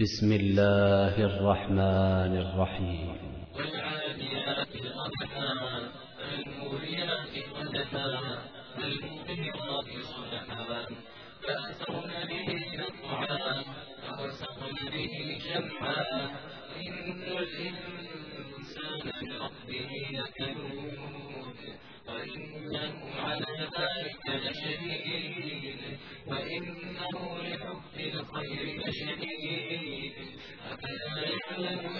بسم الله الرحمن الرحيم. والعاديات ضبحا فالموريات قدحا فالمغيرات صبحا فأثرن به نقعا فوسطن به جمعا. إن الإنسان لربه لكنود وإنه على ذلك لشهيد. وإنه لحب الخير لشديد أفلا يعلم